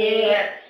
Yeah.